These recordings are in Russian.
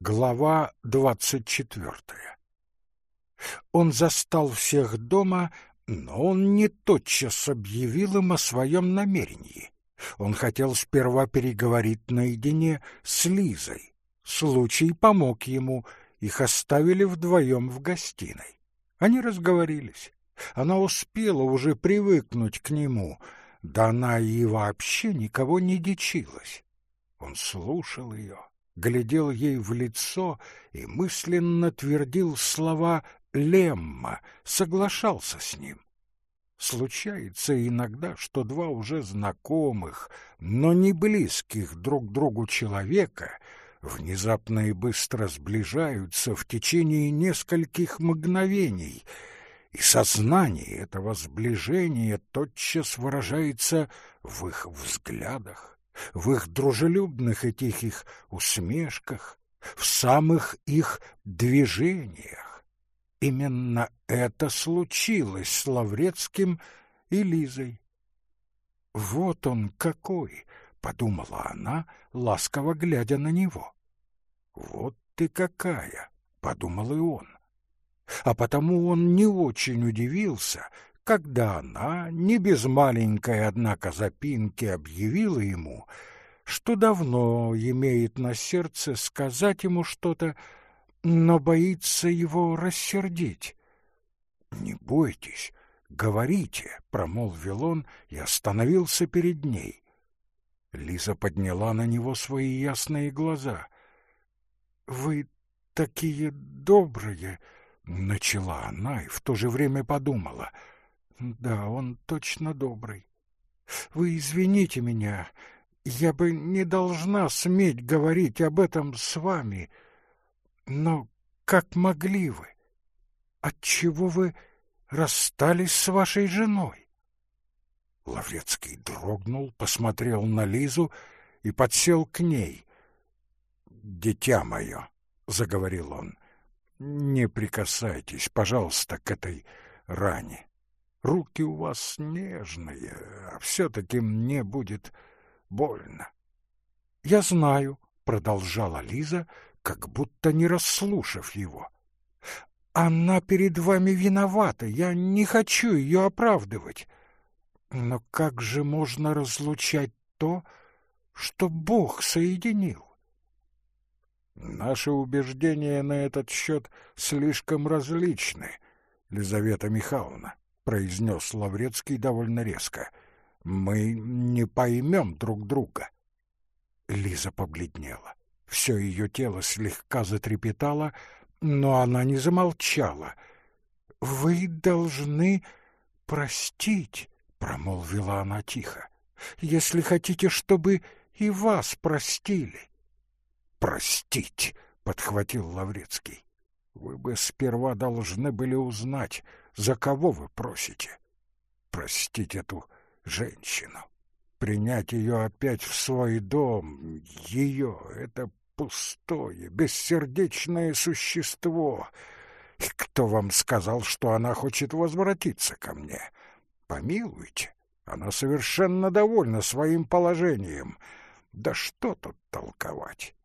Глава двадцать четвертая Он застал всех дома, но он не тотчас объявил им о своем намерении. Он хотел сперва переговорить наедине с Лизой. Случай помог ему, их оставили вдвоем в гостиной. Они разговорились. Она успела уже привыкнуть к нему, да она и вообще никого не дичилась. Он слушал ее, глядел ей в лицо и мысленно твердил слова Лемма, соглашался с ним. Случается иногда, что два уже знакомых, но не близких друг другу человека внезапно и быстро сближаются в течение нескольких мгновений, и сознание этого сближения тотчас выражается в их взглядах, в их дружелюбных и тихих усмешках, в самых их движениях. Именно это случилось с Лаврецким и Лизой. «Вот он какой!» — подумала она, ласково глядя на него. «Вот ты какая!» — подумал и он. А потому он не очень удивился, когда она, не без маленькой, однако, запинки, объявила ему, что давно имеет на сердце сказать ему что-то, но боится его рассердить. «Не бойтесь, говорите», — промолвил он и остановился перед ней. Лиза подняла на него свои ясные глаза. «Вы такие добрые!» — начала она и в то же время подумала. «Да, он точно добрый. Вы извините меня, я бы не должна сметь говорить об этом с вами, но как могли вы? Отчего вы расстались с вашей женой?» Лаврецкий дрогнул, посмотрел на Лизу и подсел к ней. «Дитя мое», — заговорил он, — «не прикасайтесь, пожалуйста, к этой ране. Руки у вас нежные, а все-таки мне будет больно». «Я знаю», — продолжала Лиза, как будто не расслушав его. «Она перед вами виновата, я не хочу ее оправдывать». Но как же можно разлучать то, что Бог соединил? Наши убеждения на этот счет слишком различны, Лизавета Михайловна, произнес Лаврецкий довольно резко. Мы не поймем друг друга. Лиза побледнела. Все ее тело слегка затрепетало, но она не замолчала. Вы должны простить, — промолвила она тихо, — если хотите, чтобы и вас простили. — Простить, — подхватил Лаврецкий. — Вы бы сперва должны были узнать, за кого вы просите. Простить эту женщину. Принять ее опять в свой дом, ее, это пустое, бессердечное существо. И кто вам сказал, что она хочет возвратиться ко мне? — Помилуйте, она совершенно довольна своим положением. Да что тут толковать?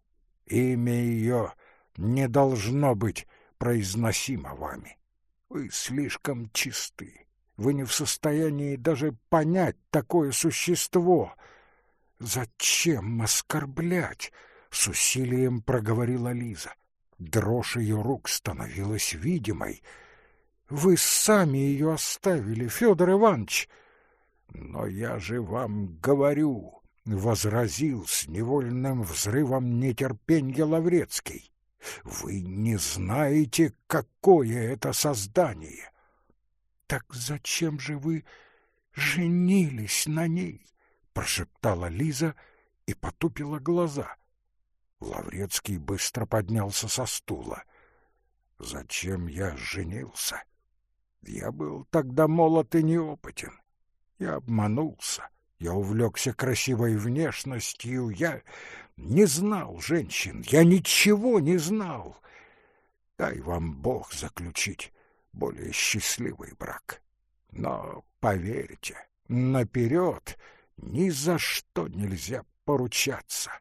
Имя ее не должно быть произносимо вами. Вы слишком чисты. Вы не в состоянии даже понять такое существо. Зачем оскорблять? С усилием проговорила Лиза. Дрожь ее рук становилась видимой — вы сами ее оставили, Федор Иванович. Но я же вам говорю, — возразил с невольным взрывом нетерпенья Лаврецкий. Вы не знаете, какое это создание. Так зачем же вы женились на ней? прошептала Лиза и потупила глаза. Лаврецкий быстро поднялся со стула. Зачем я женился? Я был тогда молод и неопытен. Я обманулся. Я увлекся красивой внешностью. Я не знал женщин. Я ничего не знал. Дай вам Бог заключить более счастливый брак. Но поверьте, наперед ни за что нельзя поручаться.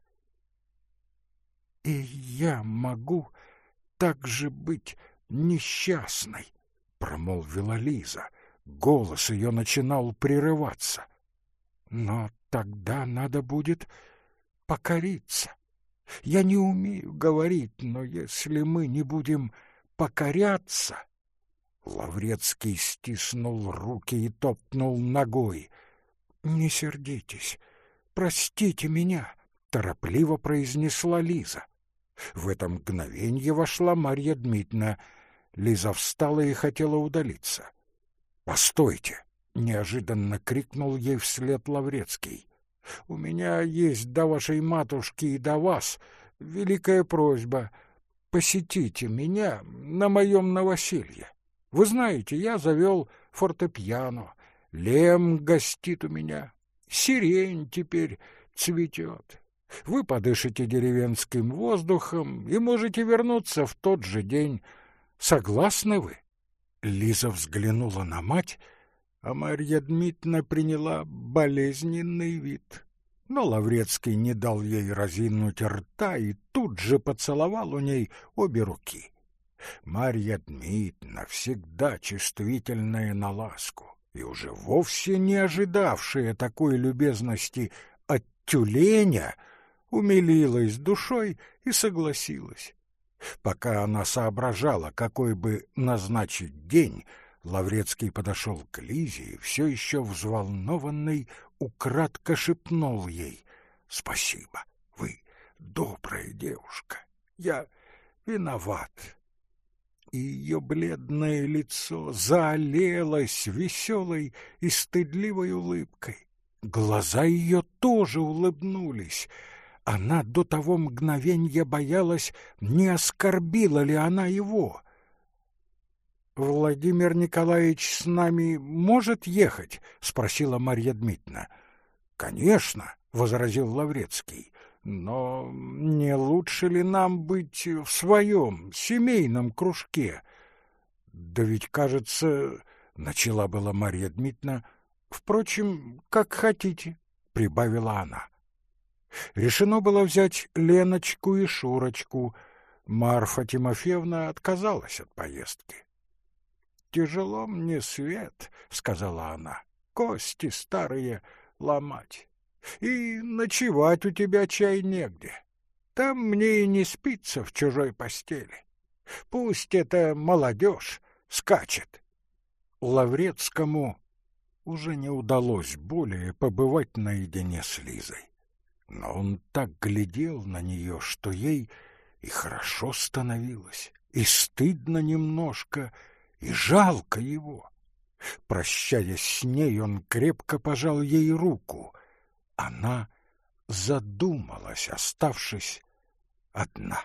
И я могу так же быть несчастной, промолвила Лиза. Голос ее начинал прерываться. Но тогда надо будет покориться. Я не умею говорить, но если мы не будем покоряться... Лаврецкий стиснул руки и топнул ногой. «Не сердитесь, простите меня», — торопливо произнесла Лиза. В это мгновенье вошла Марья Дмитриевна. Лиза встала и хотела удалиться. «Постойте!» — неожиданно крикнул ей вслед Лаврецкий. «У меня есть до вашей матушки и до вас великая просьба. Посетите меня на моем новоселье. Вы знаете, я завел фортепиано, лем гостит у меня, сирень теперь цветет. Вы подышите деревенским воздухом и можете вернуться в тот же день. Согласны вы?» Лиза взглянула на мать, а Марья Дмитриевна приняла болезненный вид. Но Лаврецкий не дал ей разинуть рта и тут же поцеловал у ней обе руки. Марья Дмитриевна, всегда чувствительная на ласку и уже вовсе не ожидавшая такой любезности от тюленя, умилилась душой и согласилась. Пока она соображала, какой бы назначить день, Лаврецкий подошел к Лизе и все еще взволнованный украдко шепнул ей «Спасибо, вы добрая девушка, я виноват». И ее бледное лицо заолелось веселой и стыдливой улыбкой. Глаза ее тоже улыбнулись — она до того мгновенья боялась, не оскорбила ли она его. «Владимир Николаевич с нами может ехать?» — спросила Марья Дмитриевна. «Конечно», — возразил Лаврецкий, — «но не лучше ли нам быть в своем семейном кружке?» «Да ведь, кажется...» — начала была Марья Дмитриевна. «Впрочем, как хотите», — прибавила она. Решено было взять Леночку и Шурочку. Марфа Тимофеевна отказалась от поездки. «Тяжело мне свет», — сказала она, — «кости старые ломать. И ночевать у тебя чай негде. Там мне и не спится в чужой постели. Пусть эта молодежь скачет». Лаврецкому уже не удалось более побывать наедине с Лизой. Но он так глядел на нее, что ей и хорошо становилось, и стыдно немножко, и жалко его. Прощаясь с ней, он крепко пожал ей руку. Она задумалась, оставшись одна.